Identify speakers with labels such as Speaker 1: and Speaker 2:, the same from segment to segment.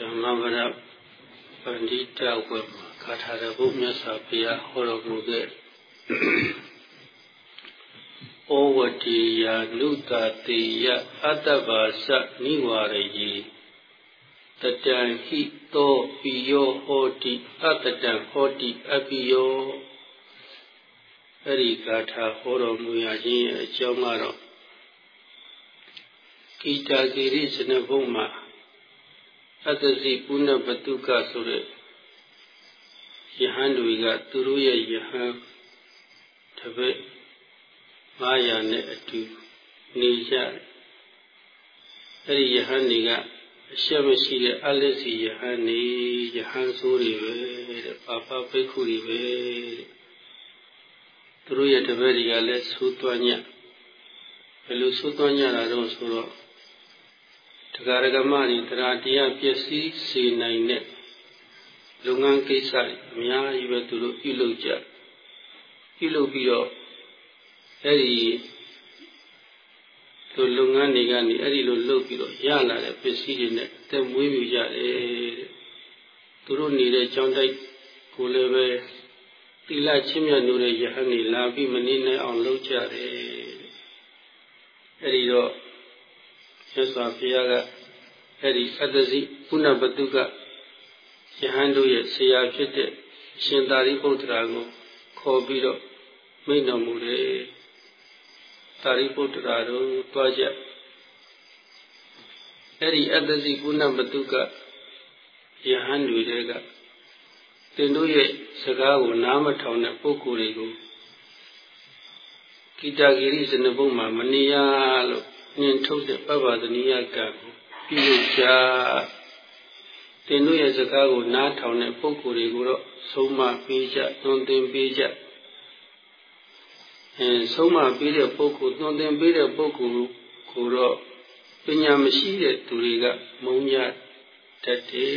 Speaker 1: ဓမ္မပဒပန္တိတဝေမှာဂါထာရဘုမြတ်စွာဘုရားဟောတော်မူခဲ့ဩဝတိယာနုတတေယအတ္တဘာစနိဝရယေတတံဟိသောပိယောဟောတိအတတံဟောတိအပိယောအဲ့ဒီဂါထာဟောတော်မူရခြင်းရဲ့အကြောင်းကတော့ကိတာဂိရိစနဘုံမှာ အတ္တစီပုဏ္ဏပတုကဆိုတဲ့ယဟန်တွေကသူတို့ရဲ့ယဟန်တပည့်900နဲ့အတူနေကြတယ်အဲ့ဒီယဟန်တွေကအရှက်မရှိတဲ့အလက်စီယဟန်နေယဟန်ဆိုးတွေပဲတဲ့ပါပပိက္ခုတွေပဲတဲ့သူတို့ရဲ့တပည့်တွေကလည်းသိုးသွမ်းညဘယ်လိုသိုးသွမ်းညတာတော့ဆိုတော့ တရားဓမ္မတွေတရားတရားပျက်စီးစေနိုင်တဲ့လုပ်ငန်းကိစ္စတွေအများကြီးပဲသူတို့ပြုလုပ်ကြပြုလုပ်ပြီးတော့အဲ့ဒီသူလုပ်ငန်းတွေကနေအဲ့ဒီလိုလုပ်ပြီးတော့ရလာတဲ့ပစ္စည်းတွေနဲ့တက်မွေးမြူကြတယ်သူတို့နေတဲ့ကြောင်းတိုက်ကိုလည်းပဲသီလချင်းမြတ်လို့တဲ့ယဟန်နေလာပြီးမနေနိုင်အောင်လုပ်ကြတယ်အဲ့ဒီတော့မြတ်စွာဘုရားက အဲ့ဒီအတ္တစီပုဏ္ဏပတုကယဟန်တို့ရဲ့ဆရာဖြစ်တဲ့ရှင်သာရိပုတ္တရာကိုခေါ်ပြီးတော့မိန့်တော်မူတယ်သာရိပုတ္တရာတို့တွားကြအဲ့ဒီအတ္တစီပုဏ္ဏပတုကယဟန်တွေကတင်တို့ရဲ့စကားကိုနားမထောင်တဲ့ပုဂ္ဂိုလ်တွေကိုကိတဂိရိစနဘုံမှာမနေရလို့ညင်ထုတ်တဲ့ပပ္ပဒနိယကံကို ပြုလုပ်ကြတင်တို့ရဲ့စကားကိုနားထောင်တဲ့ပုဂ္ဂိုလ်တွေကိုတော့ဆုံးမပေးကြသွန်သင်ပေးကြအဲဆုံးမပေးတဲ့ပုဂ္ဂိုလ်သွန်သင်ပေးတဲ့ပုဂ္ဂိုလ်ကိုတော့ပညာမရှိတဲ့သူတွေကမုံညတတ်တယ်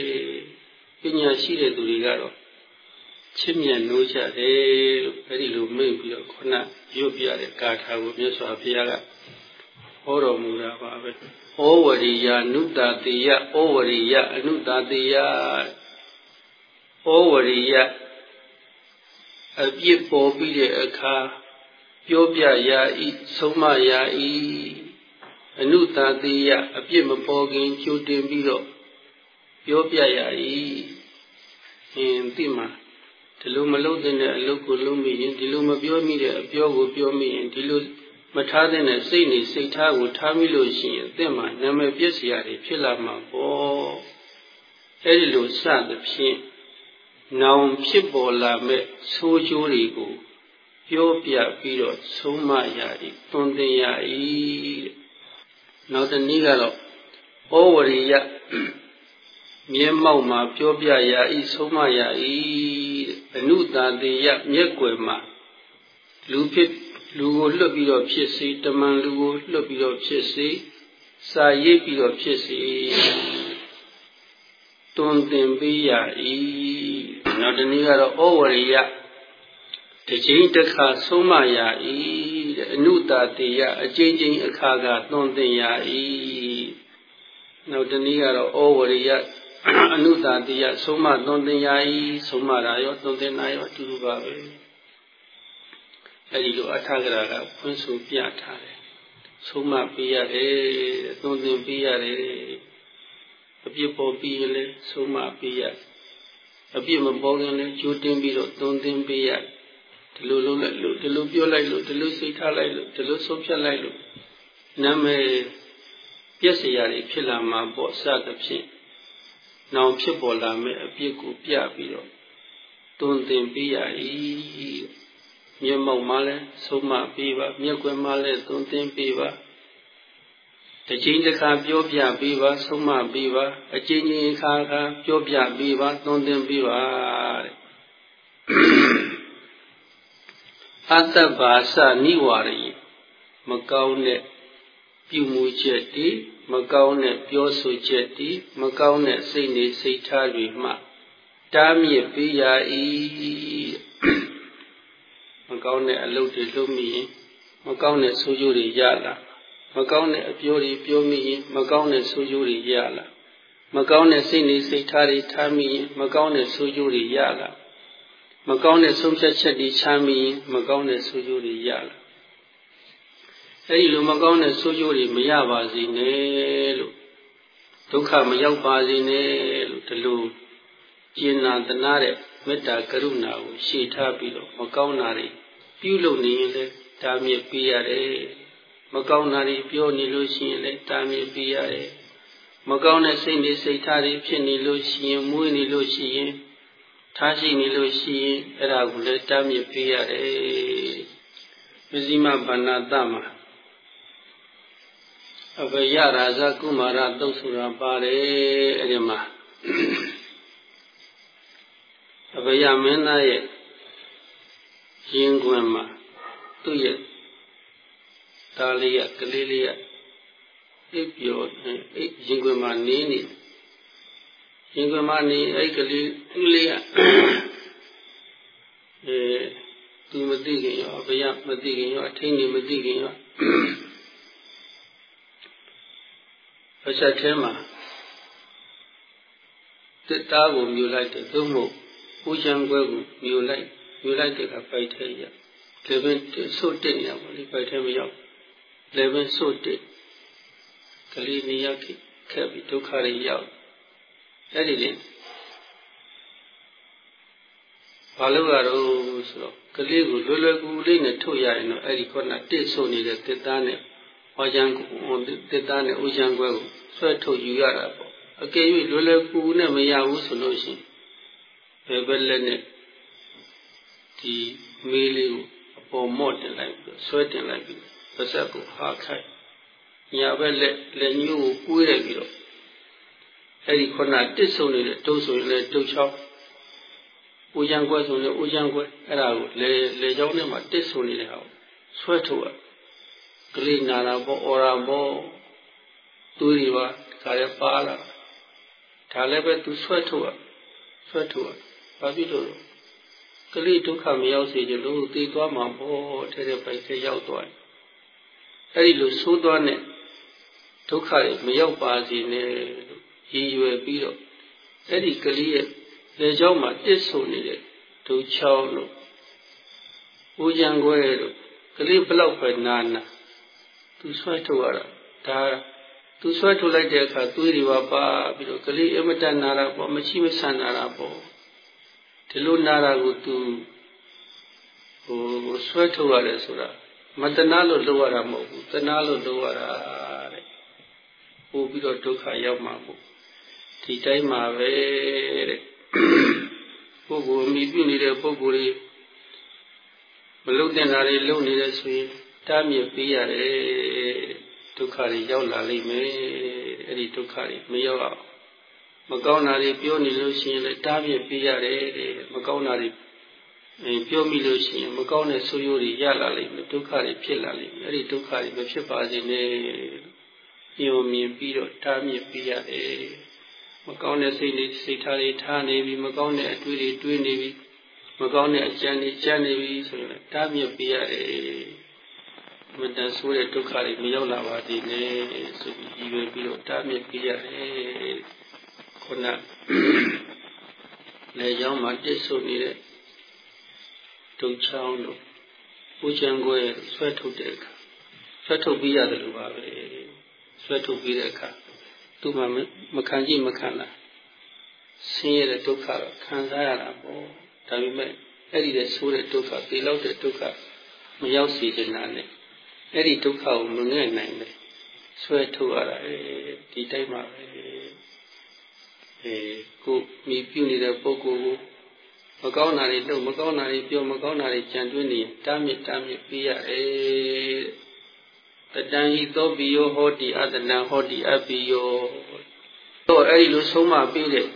Speaker 1: ပညာရှိတဲ့သူတွေကတော့ချစ်မြတ်နိုးကြတယ်လို့အဲဒီလိုမိတ်ပြီးတော့ခုနရွတ်ပြတဲ့ကာထာကိုမြတ်စွာဘုရားကဟောတော်မူတာပါပဲ ဩဝရိယနုတတိယဩဝရိယအနုတတိယဩဝရိယအပြစ်ပေါ်ပြီးတဲ့အခါပြောပြရာဤဆုံးမရာဤအနုတတိယအပြစ်မပေါ်ခင်ကြိုတင်ပြီးတော့ပြောပြရာဤအင်းသိမှာဒီလိုမလုပ်တဲ့အလုပ်ကိုလုပ်မိရင်ဒီလိုမပြောမိတဲ့အပြောကိုပြောမိရင်ဒီလို မထားတဲ့စိတ်နေစိတ်ထားကိုထားမိလို့ရှိရင်အသက်မှာနာမည်ပြည့်စရာတွေဖြစ်လာမှာပေါ့အဲဒီလိုစသဖြင့်နောင်ဖြစ်ပေါ်လာမဲ့ဆိုးကျိုးတွေကိုပြောပြပြီးတော့ဆုံးမရ၏သွန်သင်ရ၏နောက်တနည်းကတော့ဩဝရိယမျက်မှောက်မှာပြောပြရ၏ဆုံးမရ၏အနုတာတေယမျက်ွယ်မှာလူဖြစ် လူကိုလွတ်ပြီးတော့ဖြစ်စေတမန်လူကိုလွတ်ပြီးတော့ဖြစ်စေစာရေးပြီးတော့ဖြစ်စေတွင်တင်ပေးရ၏နောက်တနည်းကတော့ဩဝရိယတစ်ချိန်တစ်ခါဆုံးမရ၏တဲ့အနုတာတေယအချိန်ချင်းအခါကတွင်တင်ရ၏နောက်တနည်းကတော့ဩဝရိယအနုတာတေယဆုံးမတွင်တင်ရ၏ဆုံးမတာရောတွင်တင်တာရောအတူတူပါပဲ အဲဒီလိုအထာဂရာကဖွင့်ဆိုပြထားတယ်ဆုံးမပေးရတယ်သွန်သင်ပေးရတယ်အပြစ်ပေါ်ပြီးရင်လည်းဆုံးမပေးရအပြစ်မပေါ်ခင်လည်းကြိုးတင်ပြီးတော့သွန်သင်ပေးရဒီလိုလုံးလိုက်လို့ဒီလိုပြောလိုက်လို့ဒီလိုစိတ်ထားလိုက်လို့ဒီလိုဆုံးဖြတ်လိုက်လို့နာမည်ပြည့်စရာတွေဖြစ်လာမှာပေါ့စသဖြင့်နောင်ဖြစ်ပေါ်လာမယ့်အပြစ်ကိုပြပြီးတော့သွန်သင်ပေးရ၏ မျက်မှောက်မှလည်းဆုံးမပေးပါမျက်ကွယ်မှလည်းသွန်သင်ပေးပါတစ်ချိန်တစ်ခါပြောပြပေးပါဆုံးမပေးပါအချိန်ချင်းခါခါပြောပြပေးပါသွန်သင်ပေးပါတဲ့အတ္တဘာစနိဝရယမကောင်းတဲ့ပြုမှုချက်တွေမကောင်းတဲ့ပြောဆိုချက်တွေမကောင်းတဲ့စိတ်နေစိတ်ထားတွေမှတားမြစ်ပေးရ၏မ ကောင်းတဲ့အလုပ်တွေလုပ်မိရင်မကောင်းတဲ့ဆိုးကျိုးတွေရလာမကောင်းတဲ့အပြောတွေပြောမိရင်မကောင်းတဲ့ဆိုးကျိုးတွေရလာမကောင်းတဲ့စိတ်နေစိတ်ထားတွေထားမိရင်မကောင်းတဲ့ဆိုးကျိုးတွေရလာမကောင်းတဲ့ဆုံးဖြတ်ချက်တွေချမိရင်မကောင်းတဲ့ဆိုးကျိုးတွေရလာအဲဒီလိုမကောင်းတဲ့ဆိုးကျိုးတွေမရပါစေနဲ့လို့ဒုက္ခမရောက်ပါစေနဲ့လို့ဒီလိုကျင်နာတနာတဲ့မေတ္တာကရုဏာကိုရှေ့ထားပြီးတော့မကောင်းတာတွေ ပြုလုပ်နေရင်လည်းတာမြစ်ပေးရတယ်မကောင်းတာတွေပြောနေလို့ရှိရင်လည်းတာမြစ်ပေးရတယ်မကောင်းတဲ့စိတ်တွေစိတ်ထားတွေဖြစ်နေလို့ရှိရင်မွေးနေလို့ရှိရင်ထားရှိနေလို့ရှိရင်အဲ့ဒါကိုလည်းတာမြစ်ပေးရတယ်မဇိမဗန္နာတမှာအဘယရာဇကုမာရတုတ်ဆိုတာပါတယ်အဲ့ဒီမှာအဘယမင်းသားရဲ့ ရင်ခွင်မှာသူ့ရဲ့သားလေးကကလေးလေးကအိပ်ပျော်အိပ်ရင်ခွင်မှာနေနေရင်ခွင်မှာနေအဲ့ကလေးသူ့လေးကအဲသူမသိခင်ရောအဘယမသိခင်ရောအထိန်နေမသိခင်ရောအချက်ထဲမှာတစ်သားကိုမြူလိုက်တယ်သို့မဟုတ်ဦးချံခွဲကိုမြူလိုက် မြူလိုက်တဲ့ကပိုက်ထဲရလေပင်ဆို့တက်နေရပါလိပိုက်ထဲမရောက်လေပင်ဆို့တက်ကလေးနေရောက်ခဲ့ပြီးဒုက္ခတွေရောက်အဲ့ဒီလေဘာလို့ရတော့ဆိုတော့ကလေးကိုလွယ်လွယ်ကူကူလေးနဲ့ထုတ်ရရင်တော့အဲ့ဒီခုနတစ်ဆို့နေတဲ့တစ်သားနဲ့ဟောချံတစ်သားနဲ့ဦးချံခွဲကိုဆွဲထုတ်ယူရတာပေါ့အကယ်၍လွယ်လွယ်ကူကူနဲ့မရဘူးဆိုလို့ရှိရင်ဘယ်ဘက်လက်နဲ့ ဒီမေးလေးကိုအပေါ်မော့တင်လိုက်ပြီးဆွဲတင်လိုက်ပြီးပါဇက်ကိုဟာခိုက်ညာဘက်လက်လက်ညှိုးကိုကွေးလိုက်ပြီးတော့အဲ့ဒီခုနတစ်ဆုံနေတဲ့တုပ်ဆိုရင်လည်းတုပ်ချောင်းဦးချံခွဲဆိုရင်ဦးချံခွဲအဲ့ဒါကိုလေလေချောင်းထဲမှာတစ်ဆုံနေတဲ့ဟာကိုဆွဲထုတ်ရကလေးနာတာပေါ့အော်ရာပေါ့သူတွေပါခါရဲပါလာဒါလည်းပဲသူဆွဲထုတ်ရဆွဲထုတ်ရဘာဖြစ်လို့ ကလေးဒုက္ခမရောက်စေချင်လို့သိသွားမှာပေါ့တဲ့တဲ့ပိုက်ထဲရောက်သွားတယ်အဲ့ဒီလိုသိုးသွားတဲ့ဒုက္ခတွေမရောက်ပါစေနဲ့လို့ရည်ရွယ်ပြီးတော့အဲ့ဒီကလေးရဲ့လေကြောင်းမှာတစ်ဆုံနေတဲ့ဒုချောင်းလို့ဦးကြံခွဲလို့ကလေးဘလောက်ပဲနာနာသူဆွဲထုတ်ရတာဒါသူဆွဲထုတ်လိုက်တဲ့အခါသွေးတွေပါပါပြီးတော့ကလေးအမတန်နာတာပေါ့မရှိမဆန်နာတာပေါ့ ဒီလိုနာတာကိုသူဟိုဆွဲထုတ်ရတယ်ဆိုတာမတနာလို့လုပ်ရတာမဟုတ်ဘူးတနာလို့လုပ်ရတာတဲ့ပို့ပြီးတော့ဒုက္ခရောက်မှာပေါ့ဒီတိုင်းမှာပဲတဲ့ပုဂ္ဂိုလ်မိပြုနေတဲ့ပုဂ္ဂိုလ်တွေမလုတ်တင်တာတွေလုံနေတယ်ဆိုရင်တားမြစ်ပေးရတယ်ဒုက္ခတွေရောက်လာလိမ့်မယ်အဲ့ဒီဒုက္ခတွေမရောက်အောင် မကောင်းတာတွေပြောနေလို့ရှိရင်လည်းတားမြစ်ပေးရတယ်တဲ့မကောင်းတာတွေပြောမိလို့ရှိရင်မကောင်းတဲ့ဆိုးရိုးတွေရလာလိမ့်မယ်ဒုက္ခတွေဖြစ်လာလိမ့်မယ်အဲ့ဒီဒုက္ခတွေမဖြစ်ပါစေနဲ့ညုံမြင်ပြီးတော့တားမြစ်ပေးရတယ်မကောင်းတဲ့စိတ်တွေစိတ်ထားတွေထားနေပြီမကောင်းတဲ့အတွေးတွေတွေးနေပြီမကောင်းတဲ့အကြံတွေကြံနေပြီဆိုရင်တားမြစ်ပေးရတယ်မတန်ဆိုးတဲ့ဒုက္ခတွေမရောက်လာပါသေးနဲ့ဆိုပြီးရည်ရွယ်ပြီးတော့တားမြစ်ပေးရတယ် ခုနလေကြောင်းမှာတစ်ဆုပ်နေတဲ့ဒုံချောင်းတို့ပူချံခွဲဆွဲထုတ်တဲ့အခါဆွဲထုတ်ပြီးရတယ်လို့ပါပဲဆွဲထုတ်ပြီးတဲ့အခါသူ့မှာမခံကြည့်မခံလားဆင်းရဲတဲ့ဒုက္ခတော့ခံစားရတာပေါ့ဒါပေမဲ့အဲ့ဒီတဲ့ဆိုးတဲ့ဒုက္ခပေလောက်တဲ့ဒုက္ခမရောက်စေချင်တာနဲ့အဲ့ဒီဒုက္ခကိုမငဲ့နိုင်ပဲဆွဲထုတ်ရတာဒီတိုင်းမှာပဲ အဲကိုမိပြုနေတဲ့ပုဂ္ဂိုလ်ကိုမကောင်းတာတွေလုပ်မကောင်းတာတွေပြောမကောင်းတာတွေကြံတွင်းနေတားမြစ်တားမြစ်ပြရတယ်တတန်ဟိသောပိယောဟောတိအတနံဟောတိအပိယောတော့အဲ့ဒီလိုဆုံးမပေးတဲ့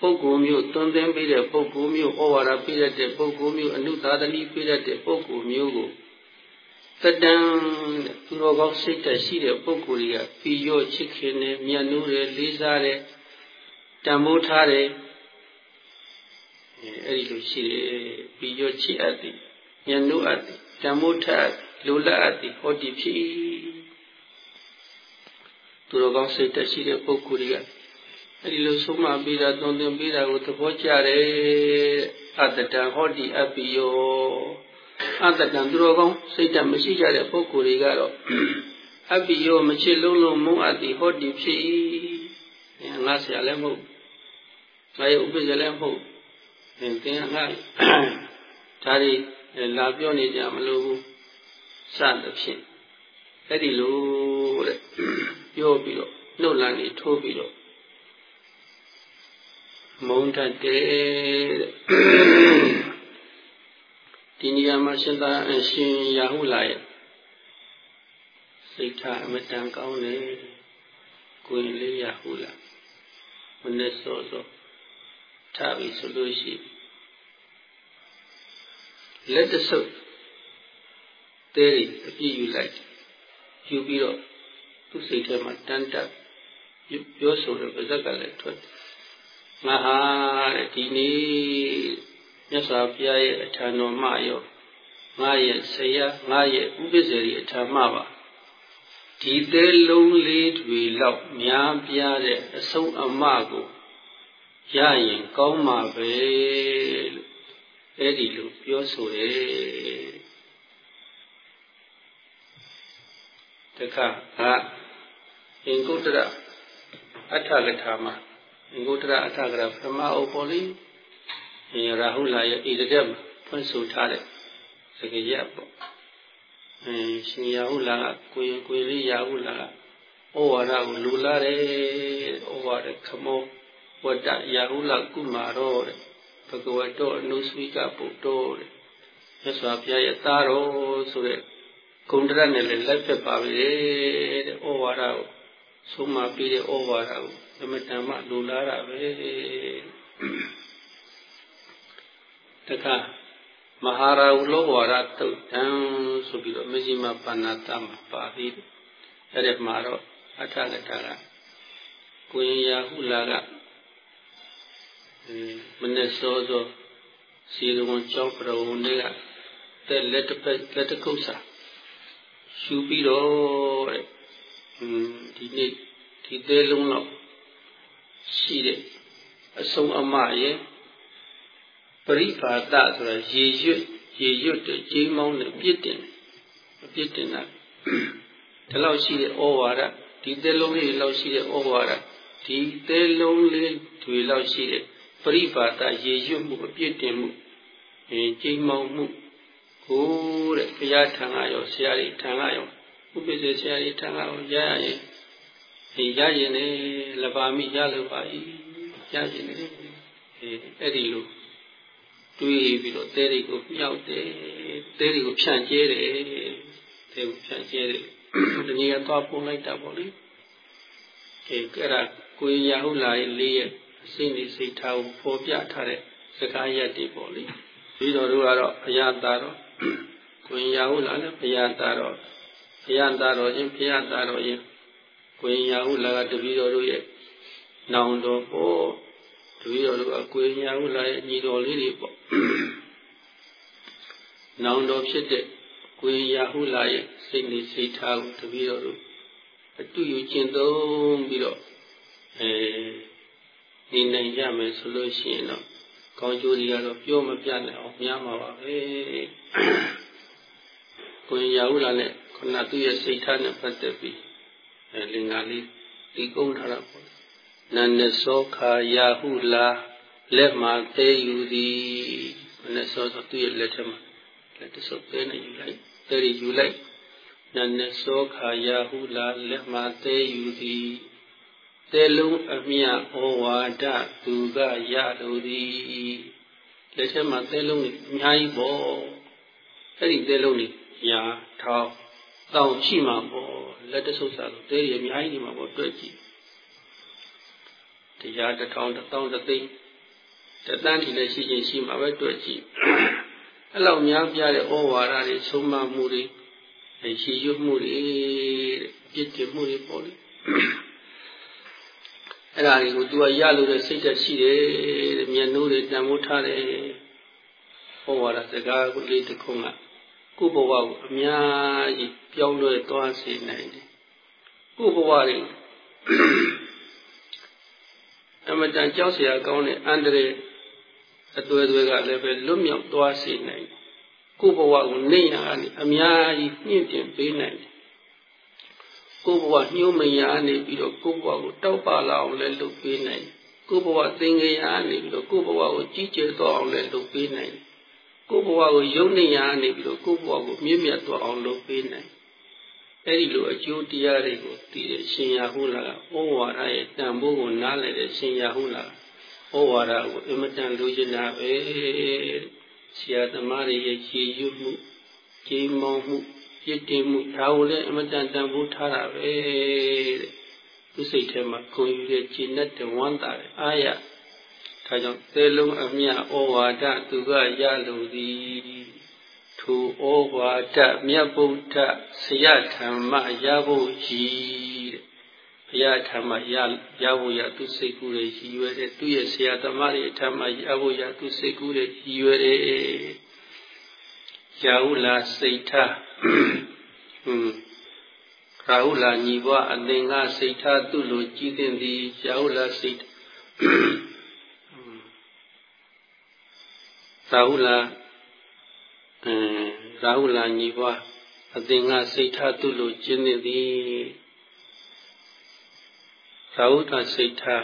Speaker 1: ပုဂ္ဂိုလ်မျိုးတွင်သင်ပေးတဲ့ပုဂ္ဂိုလ်မျိုးဩဝါဒပေးတဲ့ပုဂ္ဂိုလ်မျိုးအနုသာသတိပေးတဲ့ပုဂ္ဂိုလ်မျိုးကိုတတန်သူတော်ကောင်းစိတ်ဓာတ်ရှိတဲ့ပုဂ္ဂိုလ်တွေကပိယောချစ်ခင်တယ်မြတ်နိုးတယ်လေးစားတယ် တန်ဖိုးထားတယ်အဲ့ဒီလိုရှိတယ်ပြီးရောချစ်အပ်သည်ဉာဏ်တို့အပ်သည်တန်မိုးထပ်လိုလတ်အပ်သည်ဟောဒီဖြစ်သူတော်ကောင်းစိတ်တက်ရှိတဲ့ပုဂ္ဂိုလ်တွေကအဲဒီလိုဆုံးမပေးတာသွန်သင်ပေးတာကိုသဘောကျတယ်အတ္တံဟောတိအပိယောအတ္တံသူတော်ကောင်းစိတ်ဓာတ်မရှိကြတဲ့ပုဂ္ဂိုလ်တွေကတော့အပိယောမချစ်လုံးလုံးမုန်းအပ်သည်ဟောတိဖြစ်၏ငါဆရာလည်းမဟုတ် ငါရဲ့ဥပ္ပဇ္ဇလည်းမဟုတ်သင်ကငါဒါတွေလာပြောနေကြမလို့ဘူးစသဖြင့်အဲ့ဒီလိုတဲ့ပြောပြီးတော့နှုတ်လန်းနေထိုးပြီးတော့မုံတတ်တယ်တဲ့ဒီနေရာမှာရှင်သာအရှင်ရာဟုလာရဲ့စိတ်ထားအမတန်ကောင်းတယ်ကိုယ်လေးရာဟုလာမနေ့စောစော ထားပြီဆိုလို့ရှိလက်တဆုပ်တဲရီအပြည့်ယူလိုက်ယူပြီးတော့သူ့စိတ်ထဲမှာတန်းတက်ပြောဆိုတဲ့ပါဇက်ကလည်းထွက်ငါဟာတဲ့ဒီနေ့မြတ်စွာဘုရားရဲ့အထံတော်မှရောငါရဲ့ဆရာငါရဲ့ဥပ္ပဇ္ဇေအထံမှပါဒီသေးလုံးလေးတွေလောက်များပြားတဲ့အဆုံးအမကို ရရင်ကောင်းမှာပဲလို့အဲ့ဒီလိုပြောဆိုတယ်တခါကအင်္ဂုတ္တရအထကထာမှာအင်္ဂုတ္တရအထကရာပထမအုပ်ပေါ်လေးရာဟုလာရဲ့ဣဒတဲ့မှာဖွင့်ဆိုထားတဲ့စကားရပ်ပေါ့အဲရှင်ရာဟုလာကကိုရင်ကိုလေးရာဟုလာကဩဝါဒကိုလူလာတယ်ဩဝါဒခမော ဝတ္တရာဟုလကုမာရောတဲ့ဘဂဝတောအနုစွိကပုတ္တောတဲ့မြတ်စွာဘုရားရဲ့သားတော်ဆိုတဲ့ဂုံတရနဲ့လည်းလက်ဖက်ပါပဲတဲ့ဩဝါဒကိုဆုံးမပြီးတဲ့ဩဝါဒကိုအမတန်မှလူလာတာပဲတခါမဟာရာဟုလောဝါဒတုတ်တံဆိုပြီးတော့မဇ္ဈိမပါဏာတမှာပါပြီးအဲ့ဒီမှာတော့အထကတာကကိုရင်ရာဟုလာက မနေ့စောစောစီရုံကြောက်ပရုံတွေကတဲ့လက်တစ်ဖက်လက်တစ်ခုစာရှူပြီးတော့တဲ့ဒီနေ့ဒီသေးလုံးတော့ရှိတဲ့အဆုံးအမရဲ့ပရိပါဒဆိုတာရေရွတ်ရေရွတ်တဲ့ကြီးမောင်းတဲ့ပြစ်တင်အပြစ်တင်တာဒီလောက်ရှိတဲ့ဩဝါဒဒီသေးလုံးလေးလောက်ရှိတဲ့ဩဝါဒဒီသေးလုံးလေးတွေလောက်ရှိတဲ့ ပရိပါဒရေရွတ်မှုအပြစ်တင်မှုအဲကြီးမောင်းမှုကိုတဲ့ဘုရားထံကရောဆရာကြီးထံကရောဥပ္ပစေဆရာကြီးထံကရောရရရင်ဒီရရင်လေလပါမိရလို့ပါ၏ရရင်လေအဲ့ဒီလိုတွေးပြီးတော့တဲတွေကိုမြောက်တယ်တဲတွေကိုဖြန့်ကျဲတယ်တဲကိုဖြန့်ကျဲတယ်ဒီနေ့ကသွားပုံလိုက်တာပေါ့လေအဲအဲ့ဒါကိုရဟုတ်လာရဲ့လေးရဲ့အ စိမ့်လေးစိတ်ထားကိုပေါ်ပြထားတဲ့စကားရက်တွေပေါ့လေပြီးတော့တို့ကတော့ဘုရားသားတော့ကိုရဟုတ်လာလည်းဘုရားသားတော့ဘုရားသားတော်ချင်းဘုရားသားတော်ချင်းကိုရဟုတ်လာကတပည့်တော်တို့ရဲ့နောင်တော်ပေါ့တပည့်တော်တို့ကကိုညာဟုလာရဲ့ညီတော်လေးတွေပေါ့နောင်တော်ဖြစ်တဲ့ကိုညာဟုလာရဲ့စိတ်နေစိတ်ထားကိုတပည့်တော်တို့အတူယူကျင့်သုံးပြီးတော့အဲ နေနိုင်ကြမယ်ဆိုလို့ရှိရင်တော့ကောင်းကျိုးတွေကတော့ပြောမပြနိုင်အောင်များမှာပါပဲကိုညာဟုလာနဲ့ခဏသူ့ရဲ့စိတ်ထားနဲ့ပတ်သက်ပြီးအဲလင်္ကာလေးဒီကုန်းထားတာပေါ့နန္ဒသောခာယာဟုလာလက်မှာသေးယူသည်နန္ဒသောဆိုသူ့ရဲ့လက်ထက်မှာလက်တဆုပ်သေးနေယူလိုက်သေးရယူလိုက်နန္ဒသောခာယာဟုလာလက်မှာသေးယူသည် သေလုံးအမြဩဝါဒသူကရလိုသည်လက်ထက်မှာသေလုံးကြီးအများကြီးပေါ့အဲ့ဒီသေလုံးကြီးညာထောင်းတောင်းရှိမှာပေါ့လက်တဆုပ်စားလို့သေရအများကြီးနေမှာပေါ့တွေ့ကြည့်တရားတစ်ထောင်တစ်သောင်းတစ်သိန်းတသန်းဒီလည်းရှိချင်းရှိမှာပဲတွေ့ကြည့်အဲ့လောက်များပြတဲ့ဩဝါဒတွေဆုံးမမှုတွေရှိရွမှုတွေပြစ်တင်မှုတွေပေါ့လေ အဲ့ဒါတွေကို तू ကရလို့တဲ့စိတ်သက်ရှိတယ်တဲ့မျက်နှိုးတွေတံမိုးထားတယ်ဟောဝါဒစကားကုလေးတစ်ခုကကိုဘဝကိုအများကြီးပြောင်းလဲသွားစေနိုင်တယ်ကိုဘဝတွေအမတန်ကြောက်စရာကောင်းတဲ့အန္တရာယ်အသွေးသွေးကလည်းပဲလွတ်မြောက်သွားစေနိုင်ကိုဘဝကိုနေရကနေအများကြီးမြင့်တင်ပေးနိုင်တယ် ကိုယ့်ဘဝညှိုးမရနေပြီးတော့ကိုယ့်ဘဝကိုတောက်ပါလာအောင်လည်းလုပ်ပေးနိုင်တယ်ကိုယ့်ဘဝသင်္ကေယနေပြီးတော့ကိုယ့်ဘဝကိုကြီးကျယ်သွားအောင်လည်းလုပ်ပေးနိုင်တယ်ကိုယ့်ဘဝကိုယုံနေရနေပြီးတော့ကိုယ့်ဘဝကိုမြင့်မြတ်သွားအောင်လုပ်ပေးနိုင်အဲ့ဒီလိုအကျိုးတရားတွေကိုသိတဲ့ရှင်ရဟုလာကဩဝါဒရဲ့တန်ဖိုးကိုနားလည်တဲ့ရှင်ရဟုလာဩဝါဒကိုအမတန်လိုချင်တာပဲဆရာသမားတွေရဲ့ခြေရွတ်မှုကြီးမောမှု ပြစ်တင်မှုဒါကိုလည်းအမတန်တန်ဖိုးထားတာပဲတဲ့သူစိတ်ထဲမှာခုံယူတဲ့ကျင့်တဲ့ဝမ်းသာတဲ့အာရဒါကြောင့်သေလုံးအမြဩဝါဒသူကရလိုသည်ထိုဩဝါဒမြတ်ဗုဒ္ဓဆရာဓမ္မရဖို့ကြီးတဲ့ဘုရားဓမ္မရရဖို့ရသူစိတ်ကူးရဲ့ရည်ရွယ်တဲ့သူရဲ့ဆရာသမားတွေဓမ္မရဖို့ရသူစိတ်ကူးရဲ့ရည်ရွယ်တဲ့ရာဟုလာစိတ်ထားဟွန်း ရာဟုလာညီဘွားအသင်္ကစိတ်ထားသူ့လိုကြည်တင်သည်ရာဟုလာစိတ်ရာဟုလာအဲရာဟုလာညီဘွားအသင်္ကစိတ်ထားသူ့လိုကျင့်နေသည်ရာဟုလာစိတ်ထား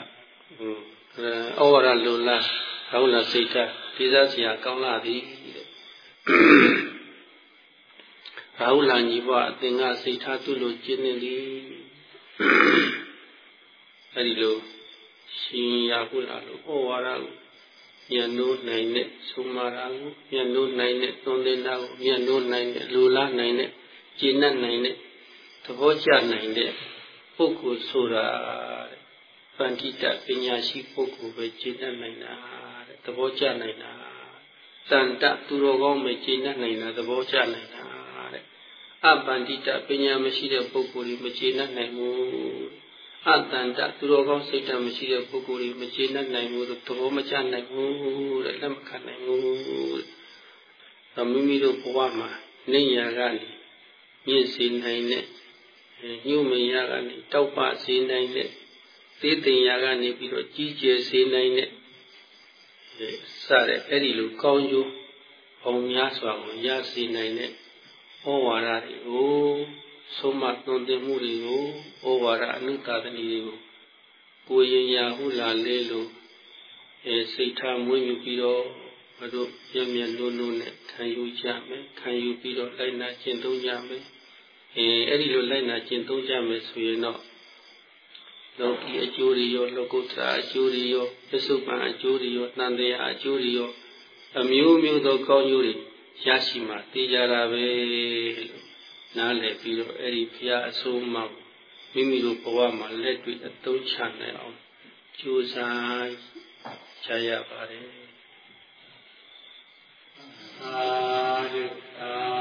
Speaker 1: ဩဝရလူလာရာဟုလာစိတ်ထားဒီစားစရာကောင်းလာသည်တဲ့ ရာဟုလာညီဘွားအသင်္ကစိတ်ထားသူ့လိုကျင့်နေသည်အဲဒီလိုရှင်ရာဟုလာလို့ဩဝါဒကိုညနိုးနိုင်တဲ့ဆုံးမတာကိုညနိုးနိုင်တဲ့သွန်သင်တာကိုညနိုးနိုင်တဲ့လူလားနိုင်တဲ့ကျင့်တ်နိုင်တဲ့သဘောကျနိုင်တဲ့ပုဂ္ဂိုလ်ဆိုတာတဲ့ပန္တိတပညာရှိပုဂ္ဂိုလ်ပဲကျင့်တ်နိုင်တာတဲ့သဘောကျနိုင်တာတန်တသူတော်ကောင်းပဲကျင့်တ်နိုင်တာသဘောကျနိုင်တာတဲ့ အပန္တိတပညာမရှိတဲ့ပုဂ္ဂိုလ်တွေမကျေနပ်နိုင်ဘူးအတန်တသူတော်ကောင်းစိတ်ဓာတ်မရှိတဲ့ပုဂ္ဂိုလ်တွေမကျေနပ်နိုင်ဘူးသဘောမကျနိုင်ဘူးတဲ့လက်မခံနိုင်ဘူးတဲ့မိမိတို့ဘဝမှာနေရကနေမြင့်စေနိုင်တဲ့ညှို့မရကနေတောက်ပစေနိုင်တဲ့သေးသိမ်ရကနေပြီးတော့ကြီးကျယ်စေနိုင်တဲ့စတဲ့အဲ့ဒီလိုကောင်းကျိုးပေါင်းများစွာကိုရစေနိုင်တဲ့ ဩဝါဒတွေကိုဆုံးမသွန်သင်မှုတွေကိုဩဝါဒအနုတာသနီတွေကိုကိုရင်ရာဟုလာလဲလို့အဲစိတ်ထားမွေးမြူပြီးတော့ဘတို့မျက်မျက်လုံးလုံးနဲ့ခံယူကြမယ်ခံယူပြီးတော့လိုက်နာကျင့်သုံးကြမယ်အဲအဲ့ဒီလိုလိုက်နာကျင့်သုံးကြမယ်ဆိုရင်တော့လောကီအကျိုးတွေရောလောကုတ္တရာအကျိုးတွေရောပစ္စုပန်အကျိုးတွေရောတန်တရားအကျိုးတွေရောအမျိုးမျိုးသောကောင်းကျိုးတွေ ရရှိမှသိကြတာပဲနားလည်ပြီးတော့အဲ့ဒီဘုရားအဆုံးအမမိမိတို့ဘဝမှာလက်တွေ့အသုံးချနိုင်အောင်ကြိုးစားကြရပါတယ်အာရုံအာ